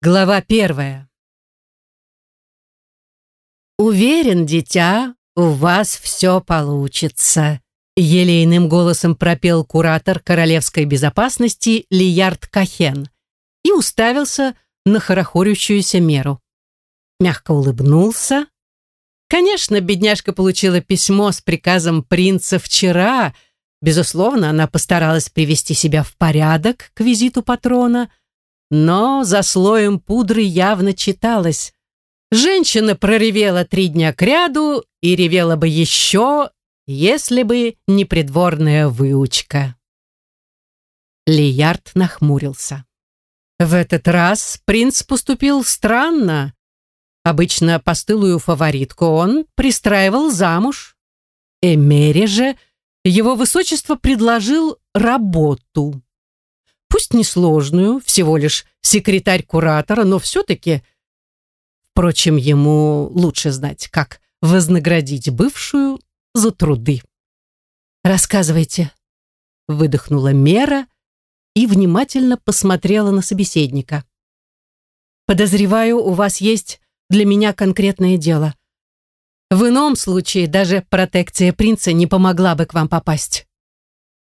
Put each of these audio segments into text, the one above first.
Глава первая. «Уверен, дитя, у вас все получится», елейным голосом пропел куратор королевской безопасности Лиярд Кахен и уставился на хорохорющуюся меру. Мягко улыбнулся. Конечно, бедняжка получила письмо с приказом принца вчера. Безусловно, она постаралась привести себя в порядок к визиту патрона, но за слоем пудры явно читалось. Женщина проревела три дня кряду и ревела бы еще, если бы не придворная выучка. Лиярд нахмурился. В этот раз принц поступил странно. Обычно постылую фаворитку он пристраивал замуж. Эмере же его высочество предложил работу. Пусть несложную, всего лишь секретарь куратора, но все-таки... Впрочем, ему лучше знать, как вознаградить бывшую за труды. «Рассказывайте», — выдохнула Мера и внимательно посмотрела на собеседника. «Подозреваю, у вас есть для меня конкретное дело. В ином случае даже протекция принца не помогла бы к вам попасть».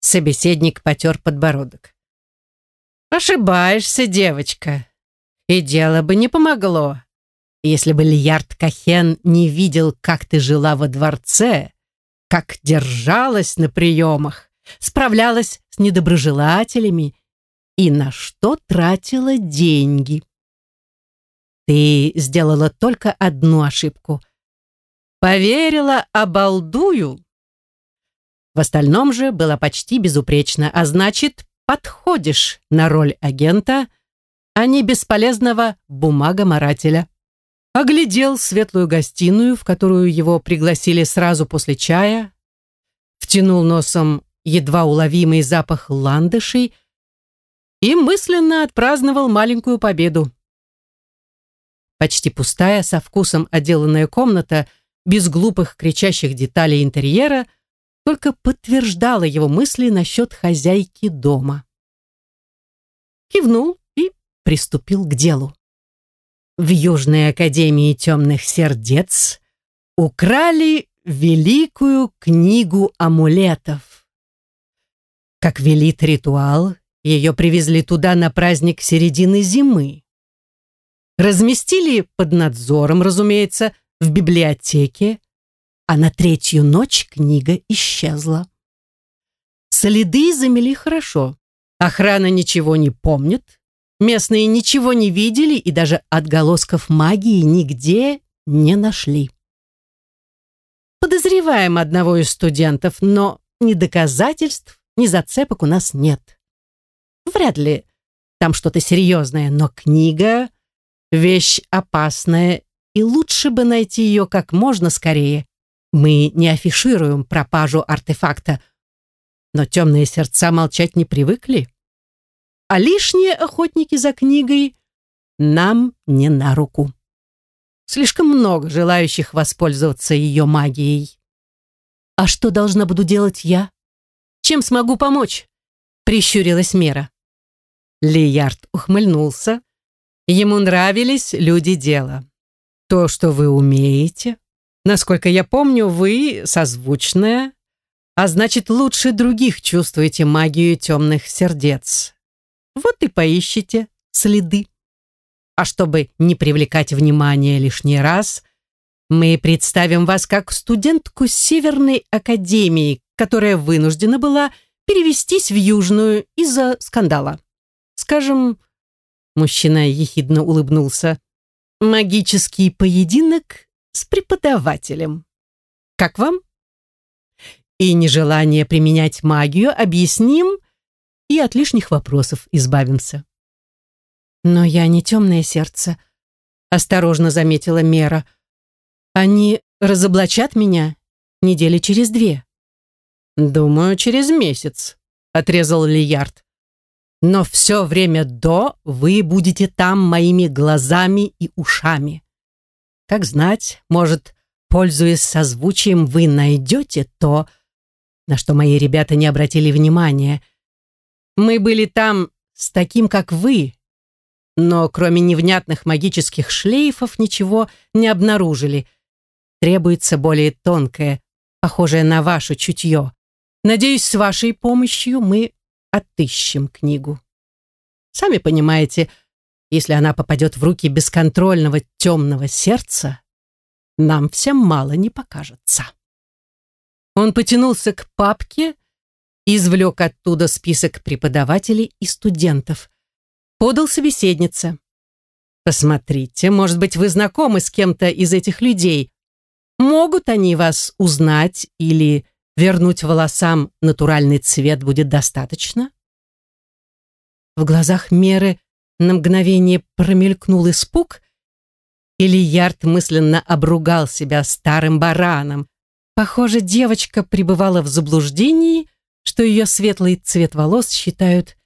Собеседник потер подбородок. «Ошибаешься, девочка. И дело бы не помогло, если бы Льярд Кахен не видел, как ты жила во дворце, как держалась на приемах, справлялась с недоброжелателями и на что тратила деньги. Ты сделала только одну ошибку. Поверила обалдую. В остальном же было почти безупречно, а значит, подходишь на роль агента, а не бесполезного бумагоморателя. Оглядел светлую гостиную, в которую его пригласили сразу после чая, втянул носом едва уловимый запах ландышей и мысленно отпраздновал маленькую победу. Почти пустая, со вкусом отделанная комната, без глупых кричащих деталей интерьера, только подтверждала его мысли насчет хозяйки дома. Кивнул и приступил к делу. В Южной Академии Темных Сердец украли великую книгу амулетов. Как велит ритуал, ее привезли туда на праздник середины зимы. Разместили под надзором, разумеется, в библиотеке, а на третью ночь книга исчезла. Следы замели хорошо. Охрана ничего не помнит, местные ничего не видели и даже отголосков магии нигде не нашли. Подозреваем одного из студентов, но ни доказательств, ни зацепок у нас нет. Вряд ли там что-то серьезное, но книга — вещь опасная, и лучше бы найти ее как можно скорее. Мы не афишируем пропажу артефакта, но темные сердца молчать не привыкли. А лишние охотники за книгой нам не на руку. Слишком много желающих воспользоваться ее магией. А что должна буду делать я? Чем смогу помочь? Прищурилась Мера. Лиярд ухмыльнулся. Ему нравились люди дела. То, что вы умеете, Насколько я помню, вы созвучная, а значит, лучше других чувствуете магию темных сердец. Вот и поищите следы. А чтобы не привлекать внимание лишний раз, мы представим вас как студентку Северной Академии, которая вынуждена была перевестись в Южную из-за скандала. Скажем, мужчина ехидно улыбнулся, магический поединок с преподавателем. Как вам? И нежелание применять магию объясним и от лишних вопросов избавимся. Но я не темное сердце, осторожно заметила Мера. Они разоблачат меня недели через две. Думаю, через месяц, отрезал Лиярд. Но все время до вы будете там моими глазами и ушами. Как знать, может, пользуясь созвучием, вы найдете то, на что мои ребята не обратили внимания. Мы были там с таким, как вы, но кроме невнятных магических шлейфов ничего не обнаружили. Требуется более тонкое, похожее на ваше чутье. Надеюсь, с вашей помощью мы отыщем книгу. Сами понимаете, если она попадет в руки бесконтрольного темного сердца, нам всем мало не покажется. Он потянулся к папке, извлек оттуда список преподавателей и студентов. Подал собеседнице. «Посмотрите, может быть, вы знакомы с кем-то из этих людей. Могут они вас узнать или вернуть волосам натуральный цвет будет достаточно?» В глазах Меры на мгновение промелькнул испуг, или Ярд мысленно обругал себя старым бараном. Похоже, девочка пребывала в заблуждении, что ее светлый цвет волос считают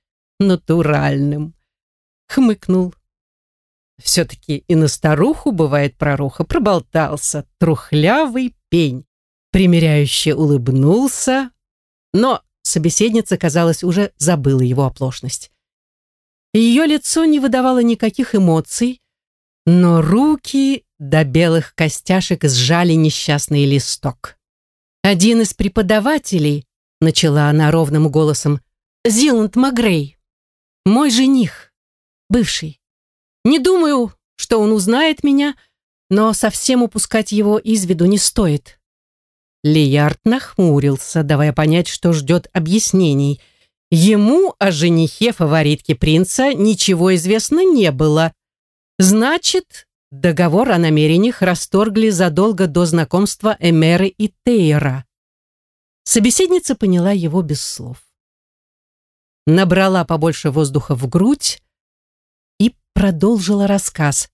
натуральным. Хмыкнул. Все-таки и на старуху бывает проруха, проболтался, трухлявый пень. Примеряюще улыбнулся, но собеседница, казалось, уже забыла его оплошность. Ее лицо не выдавало никаких эмоций, но руки до белых костяшек сжали несчастный листок. Один из преподавателей, начала она ровным голосом, Зиланд Магрей, мой жених, бывший. Не думаю, что он узнает меня, но совсем упускать его из виду не стоит. Лиярд нахмурился, давая понять, что ждет объяснений. Ему о женихе фаворитки принца ничего известно не было. Значит, договор о намерениях расторгли задолго до знакомства Эмеры и Тейра. Собеседница поняла его без слов. Набрала побольше воздуха в грудь и продолжила рассказ.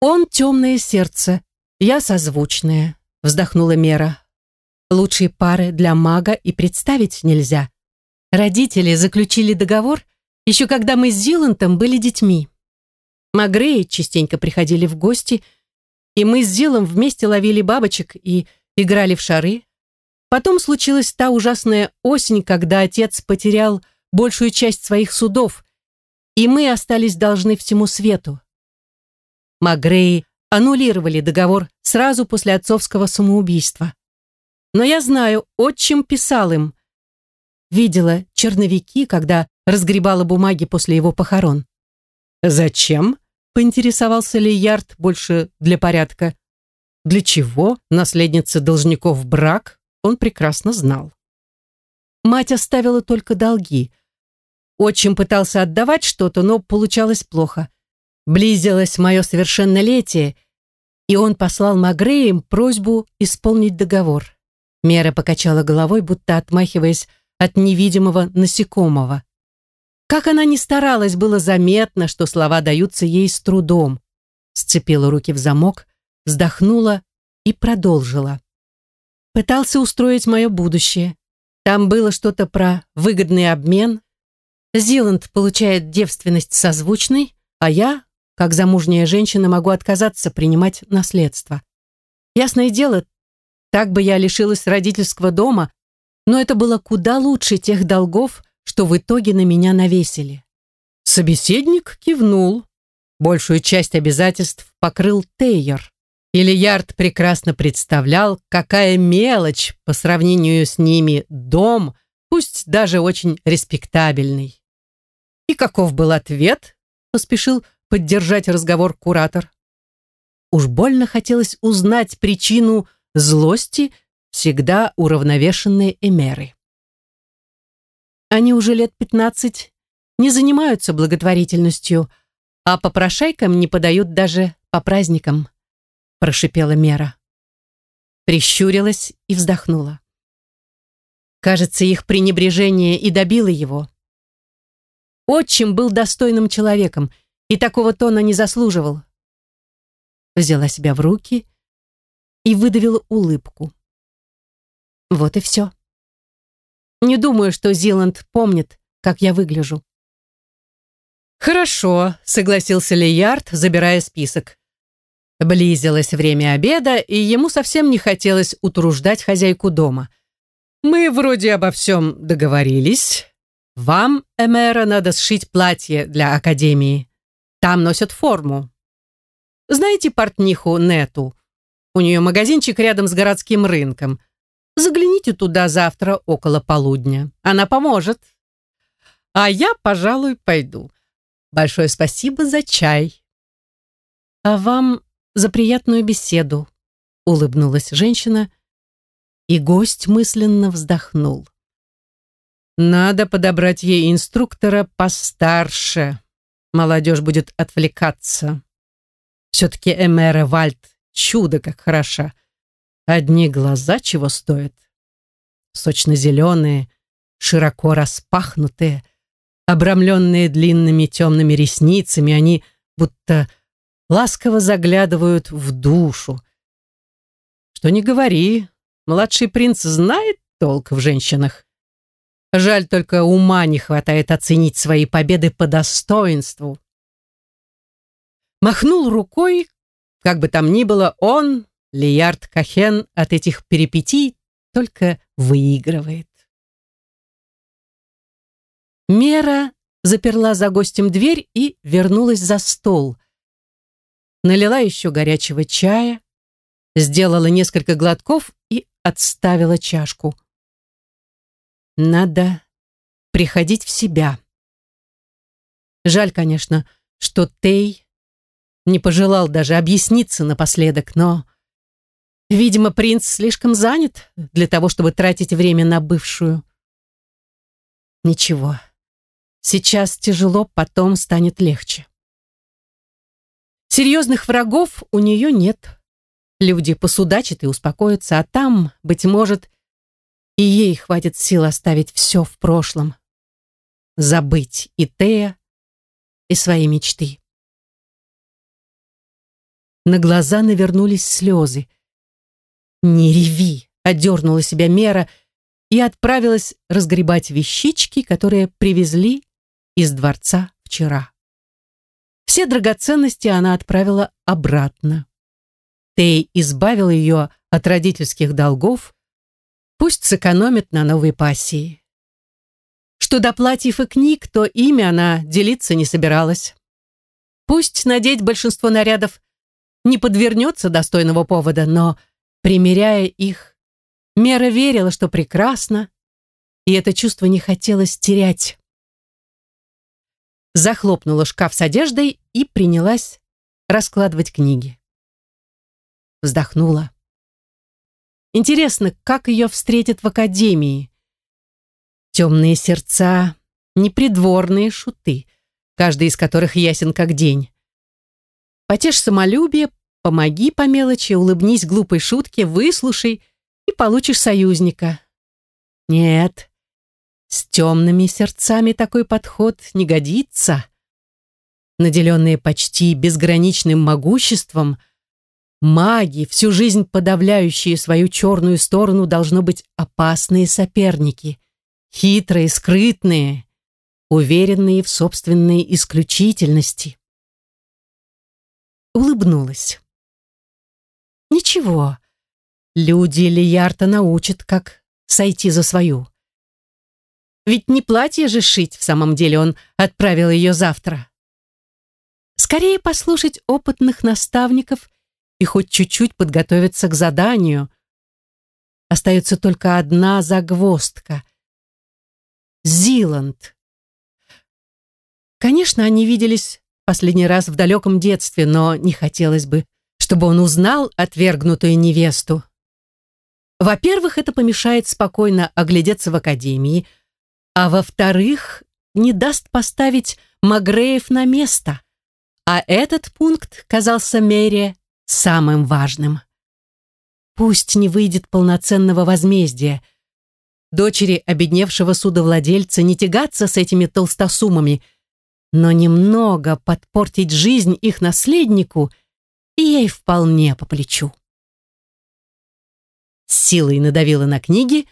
«Он темное сердце, я созвучная», — вздохнула Мера. «Лучшей пары для мага и представить нельзя. Родители заключили договор еще когда мы с Зилантом были детьми. Магреи частенько приходили в гости, и мы с Зилом вместе ловили бабочек и играли в шары. Потом случилась та ужасная осень, когда отец потерял большую часть своих судов, и мы остались должны всему свету. Магреи аннулировали договор сразу после отцовского самоубийства. Но я знаю, отчим писал им, видела черновики, когда разгребала бумаги после его похорон. «Зачем?» — поинтересовался ли Ярд больше для порядка. Для чего наследница должников брак, он прекрасно знал. Мать оставила только долги. Отчим пытался отдавать что-то, но получалось плохо. Близилось мое совершеннолетие, и он послал Магреям просьбу исполнить договор. Мера покачала головой, будто отмахиваясь от невидимого насекомого. Как она ни старалась, было заметно, что слова даются ей с трудом. Сцепила руки в замок, вздохнула и продолжила. Пытался устроить мое будущее. Там было что-то про выгодный обмен. Зиланд получает девственность созвучной, а я, как замужняя женщина, могу отказаться принимать наследство. Ясное дело, так бы я лишилась родительского дома, но это было куда лучше тех долгов, что в итоге на меня навесили. Собеседник кивнул. Большую часть обязательств покрыл Тейер. Ильярд прекрасно представлял, какая мелочь по сравнению с ними дом, пусть даже очень респектабельный. И каков был ответ? Поспешил поддержать разговор куратор. Уж больно хотелось узнать причину злости, всегда уравновешенные эмеры. Они уже лет пятнадцать не занимаются благотворительностью, а попрошайкам не подают даже по праздникам, прошипела Мера. Прищурилась и вздохнула. Кажется, их пренебрежение и добило его. Отчим был достойным человеком и такого тона не заслуживал. Взяла себя в руки и выдавила улыбку. Вот и все. Не думаю, что Зиланд помнит, как я выгляжу. «Хорошо», — согласился Леярд, забирая список. Близилось время обеда, и ему совсем не хотелось утруждать хозяйку дома. «Мы вроде обо всем договорились. Вам, Эмера, надо сшить платье для Академии. Там носят форму. Знаете портниху Нету? У нее магазинчик рядом с городским рынком. Загляните туда завтра около полудня. Она поможет. А я, пожалуй, пойду. Большое спасибо за чай. А вам за приятную беседу, улыбнулась женщина, и гость мысленно вздохнул. Надо подобрать ей инструктора постарше. Молодежь будет отвлекаться. Все-таки Эмера Вальд чудо как хороша. Одни глаза чего стоят. Сочно-зеленые, широко распахнутые, обрамленные длинными темными ресницами, они будто ласково заглядывают в душу. Что не говори, младший принц знает толк в женщинах. Жаль только ума не хватает оценить свои победы по достоинству. Махнул рукой, как бы там ни было, он, Лиярд Кахен, от этих перипетий только выигрывает. Мера заперла за гостем дверь и вернулась за стол. Налила еще горячего чая, сделала несколько глотков и отставила чашку. Надо приходить в себя. Жаль, конечно, что Тей не пожелал даже объясниться напоследок, но, видимо, принц слишком занят для того, чтобы тратить время на бывшую. Ничего, сейчас тяжело, потом станет легче. Серьезных врагов у нее нет. Люди посудачат и успокоятся, а там, быть может, и ей хватит сил оставить все в прошлом. Забыть и Тея, и свои мечты. На глаза навернулись слезы. «Не реви!» — одернула себя Мера и отправилась разгребать вещички, которые привезли из дворца вчера. Все драгоценности она отправила обратно. Тей избавил ее от родительских долгов, Пусть сэкономит на новой пассии. Что до платьев и книг, то ими она делиться не собиралась. Пусть надеть большинство нарядов не подвернется достойного повода, но, примеряя их, Мера верила, что прекрасно, и это чувство не хотелось терять. Захлопнула шкаф с одеждой и принялась раскладывать книги. Вздохнула. Интересно, как ее встретят в академии? Темные сердца, непридворные шуты, каждый из которых ясен как день. Потешь самолюбие, помоги по мелочи, улыбнись глупой шутке, выслушай и получишь союзника. Нет, с темными сердцами такой подход не годится. Наделенные почти безграничным могуществом – Маги, всю жизнь подавляющие свою черную сторону, должно быть опасные соперники. Хитрые, скрытные, уверенные в собственной исключительности. Улыбнулась. Ничего, люди Лиярта научат, как сойти за свою. Ведь не платье же шить в самом деле он отправил ее завтра. Скорее послушать опытных наставников и хоть чуть-чуть подготовиться к заданию. Остается только одна загвоздка. Зиланд. Конечно, они виделись последний раз в далеком детстве, но не хотелось бы, чтобы он узнал отвергнутую невесту. Во-первых, это помешает спокойно оглядеться в академии, а во-вторых, не даст поставить Магреев на место. А этот пункт казался Мере самым важным. Пусть не выйдет полноценного возмездия. Дочери обедневшего судовладельца не тягаться с этими толстосумами, но немного подпортить жизнь их наследнику ей вполне по плечу. С силой надавила на книги,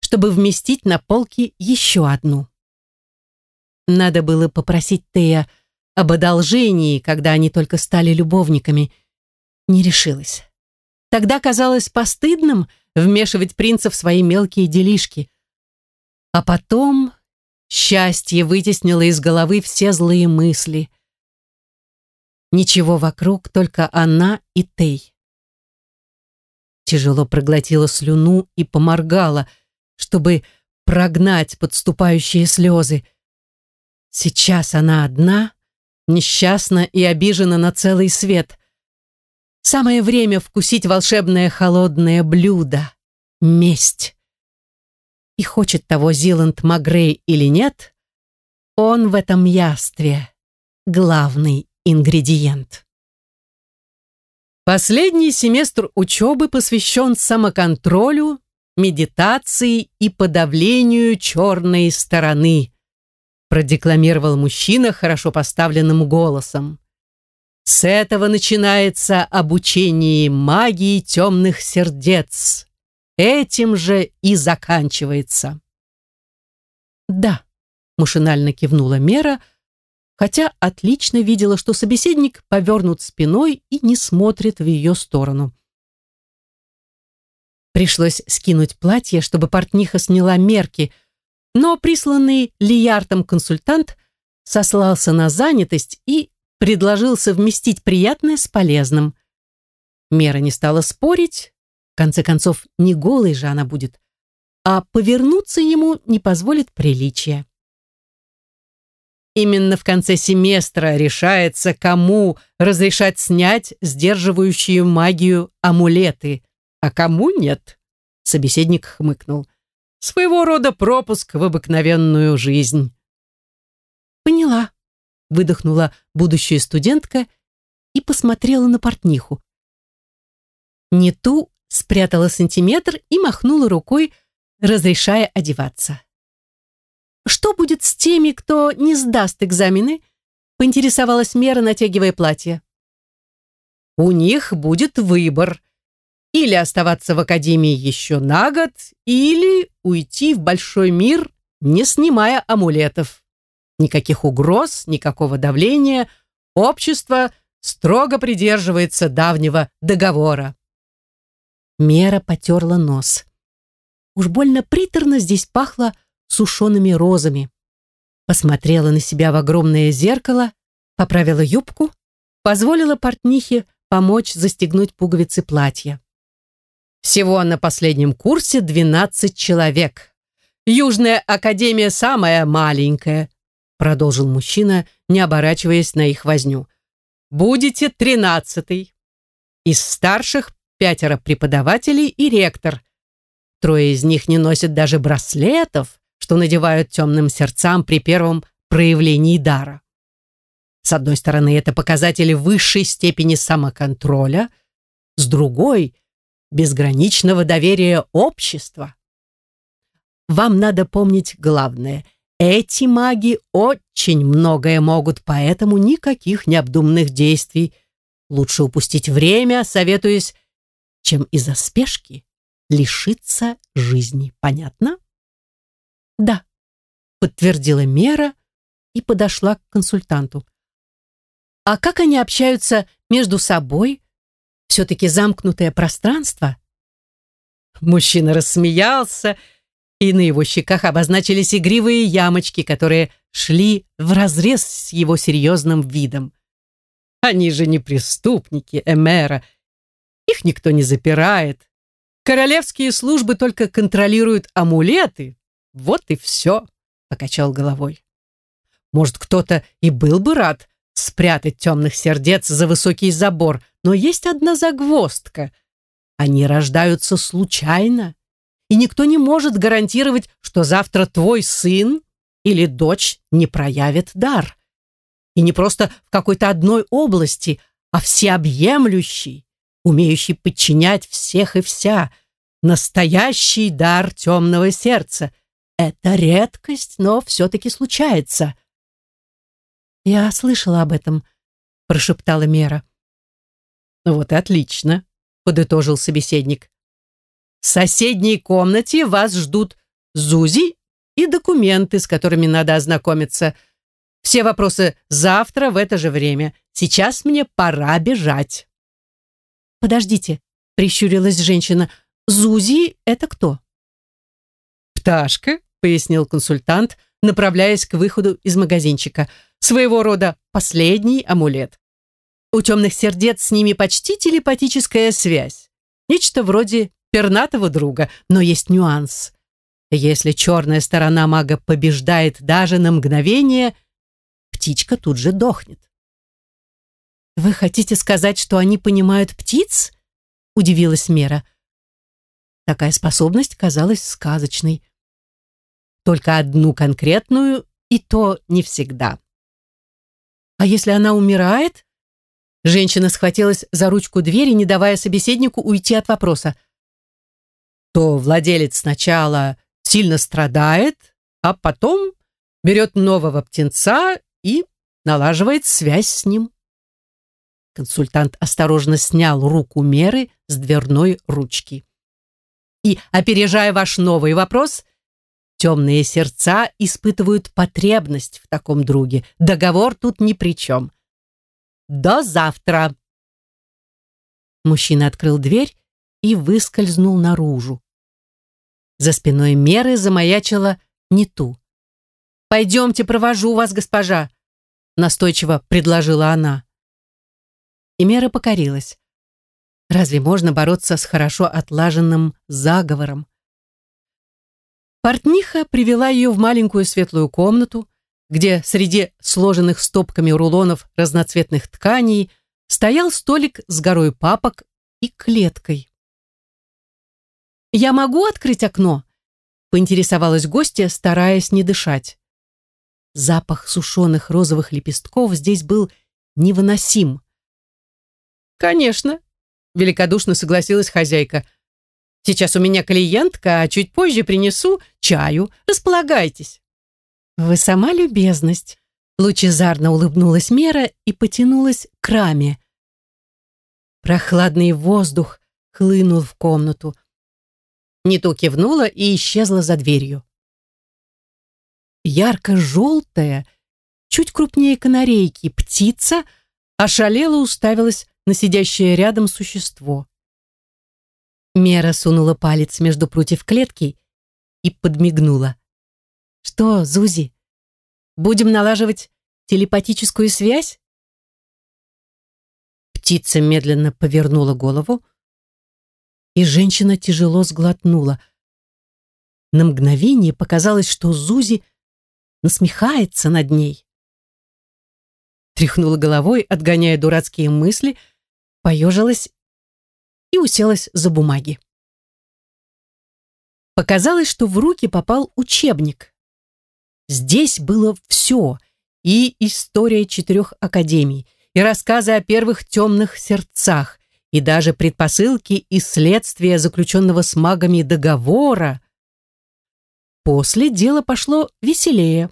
чтобы вместить на полке еще одну. Надо было попросить Тея об одолжении, когда они только стали любовниками – не решилась. Тогда казалось постыдным вмешивать принца в свои мелкие делишки. А потом счастье вытеснило из головы все злые мысли. Ничего вокруг, только она и Тей. Тяжело проглотила слюну и поморгала, чтобы прогнать подступающие слезы. Сейчас она одна, несчастна и обижена на целый свет. Самое время вкусить волшебное холодное блюдо — месть. И хочет того Зиланд Магрей или нет, он в этом ястве главный ингредиент. Последний семестр учебы посвящен самоконтролю, медитации и подавлению черной стороны, продекламировал мужчина хорошо поставленным голосом. С этого начинается обучение магии темных сердец. Этим же и заканчивается. Да, машинально кивнула Мера, хотя отлично видела, что собеседник повернут спиной и не смотрит в ее сторону. Пришлось скинуть платье, чтобы портниха сняла мерки, но присланный Лияртом консультант сослался на занятость и предложил совместить приятное с полезным. Мера не стала спорить, в конце концов, не голой же она будет, а повернуться ему не позволит приличие. Именно в конце семестра решается, кому разрешать снять сдерживающую магию амулеты, а кому нет. Собеседник хмыкнул. Своего рода пропуск в обыкновенную жизнь. Поняла, выдохнула будущая студентка и посмотрела на портниху. Не ту спрятала сантиметр и махнула рукой, разрешая одеваться. Что будет с теми, кто не сдаст экзамены? Поинтересовалась Мера, натягивая платье. У них будет выбор. Или оставаться в академии еще на год, или уйти в большой мир, не снимая амулетов. Никаких угроз, никакого давления. Общество строго придерживается давнего договора. Мера потерла нос. Уж больно приторно здесь пахло сушеными розами. Посмотрела на себя в огромное зеркало, поправила юбку, позволила портнихе помочь застегнуть пуговицы платья. Всего на последнем курсе 12 человек. Южная академия самая маленькая, продолжил мужчина, не оборачиваясь на их возню. Будете тринадцатый. Из старших пятеро преподавателей и ректор. Трое из них не носят даже браслетов, что надевают темным сердцам при первом проявлении дара. С одной стороны, это показатели высшей степени самоконтроля, с другой — безграничного доверия общества. Вам надо помнить главное. Эти маги очень многое могут, поэтому никаких необдуманных действий. Лучше упустить время, советуясь, чем из-за спешки лишиться жизни. Понятно? «Да», — подтвердила Мера и подошла к консультанту. «А как они общаются между собой? Все-таки замкнутое пространство?» Мужчина рассмеялся, и на его щеках обозначились игривые ямочки, которые шли вразрез с его серьезным видом. «Они же не преступники, Эмера. Их никто не запирает. Королевские службы только контролируют амулеты, вот и все, покачал головой. Может, кто-то и был бы рад спрятать темных сердец за высокий забор, но есть одна загвоздка. Они рождаются случайно, и никто не может гарантировать, что завтра твой сын или дочь не проявит дар. И не просто в какой-то одной области, а всеобъемлющий, умеющий подчинять всех и вся, настоящий дар темного сердца — это редкость, но все-таки случается. Я слышала об этом, прошептала Мера. Вот и отлично, подытожил собеседник. В соседней комнате вас ждут Зузи и документы, с которыми надо ознакомиться. Все вопросы завтра в это же время. Сейчас мне пора бежать. Подождите, прищурилась женщина. Зузи это кто? Пташка, пояснил консультант, направляясь к выходу из магазинчика. Своего рода последний амулет. У темных сердец с ними почти телепатическая связь. Нечто вроде пернатого друга, но есть нюанс. Если черная сторона мага побеждает даже на мгновение, птичка тут же дохнет. «Вы хотите сказать, что они понимают птиц?» — удивилась Мера. Такая способность казалась сказочной. Только одну конкретную, и то не всегда. «А если она умирает?» Женщина схватилась за ручку двери, не давая собеседнику уйти от вопроса. То владелец сначала сильно страдает, а потом берет нового птенца и налаживает связь с ним. Консультант осторожно снял руку меры с дверной ручки. И, опережая ваш новый вопрос, темные сердца испытывают потребность в таком друге. Договор тут ни при чем. До завтра!» Мужчина открыл дверь и выскользнул наружу. За спиной Меры замаячила не ту. «Пойдемте, провожу вас, госпожа!» настойчиво предложила она. И Мера покорилась. Разве можно бороться с хорошо отлаженным заговором? Портниха привела ее в маленькую светлую комнату, где среди сложенных стопками рулонов разноцветных тканей стоял столик с горой папок и клеткой. «Я могу открыть окно?» — поинтересовалась гостья, стараясь не дышать. Запах сушеных розовых лепестков здесь был невыносим. «Конечно», — великодушно согласилась хозяйка. «Сейчас у меня клиентка, а чуть позже принесу чаю. Располагайтесь». «Вы сама любезность», — лучезарно улыбнулась Мера и потянулась к раме. Прохладный воздух хлынул в комнату. Не то кивнула и исчезла за дверью. Ярко-желтая, чуть крупнее канарейки, птица ошалела уставилась на сидящее рядом существо. Мера сунула палец между прутьев клетки и подмигнула. Что, Зузи, будем налаживать телепатическую связь? Птица медленно повернула голову, и женщина тяжело сглотнула. На мгновение показалось, что Зузи насмехается над ней. Тряхнула головой, отгоняя дурацкие мысли, поежилась и уселась за бумаги. Показалось, что в руки попал учебник. Здесь было все, и история четырех академий, и рассказы о первых темных сердцах, и даже предпосылки и следствия заключенного с магами договора. После дело пошло веселее.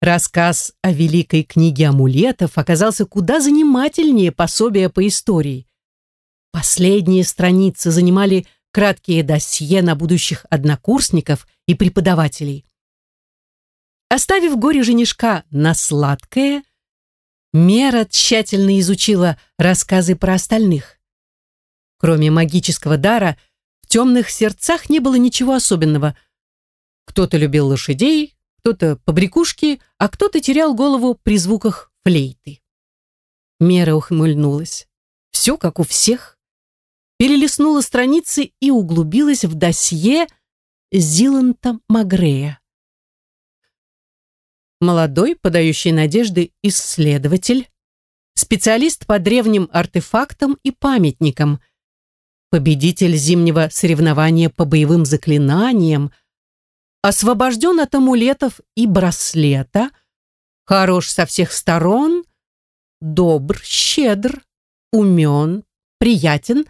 Рассказ о великой книге амулетов оказался куда занимательнее пособия по истории. Последние страницы занимали краткие досье на будущих однокурсников и преподавателей. Оставив горе женишка на сладкое, Мера тщательно изучила рассказы про остальных. Кроме магического дара, в темных сердцах не было ничего особенного. Кто-то любил лошадей, кто-то побрякушки, а кто-то терял голову при звуках флейты. Мера ухмыльнулась. Все как у всех. Перелистнула страницы и углубилась в досье Зиланта Магрея. Молодой, подающий надежды исследователь, специалист по древним артефактам и памятникам, победитель зимнего соревнования по боевым заклинаниям, освобожден от амулетов и браслета, хорош со всех сторон, добр, щедр, умен, приятен,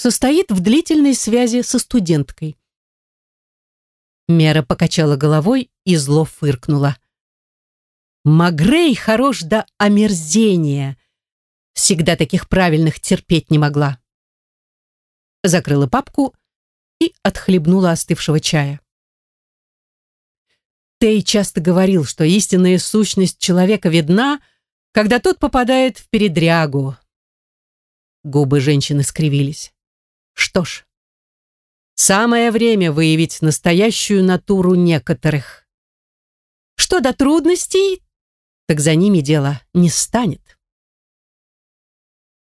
состоит в длительной связи со студенткой. Мера покачала головой и зло фыркнула. Магрей хорош до омерзения. Всегда таких правильных терпеть не могла. Закрыла папку и отхлебнула остывшего чая. Тей часто говорил, что истинная сущность человека видна, когда тот попадает в передрягу. Губы женщины скривились. Что ж, самое время выявить настоящую натуру некоторых. Что до трудностей, так за ними дело не станет.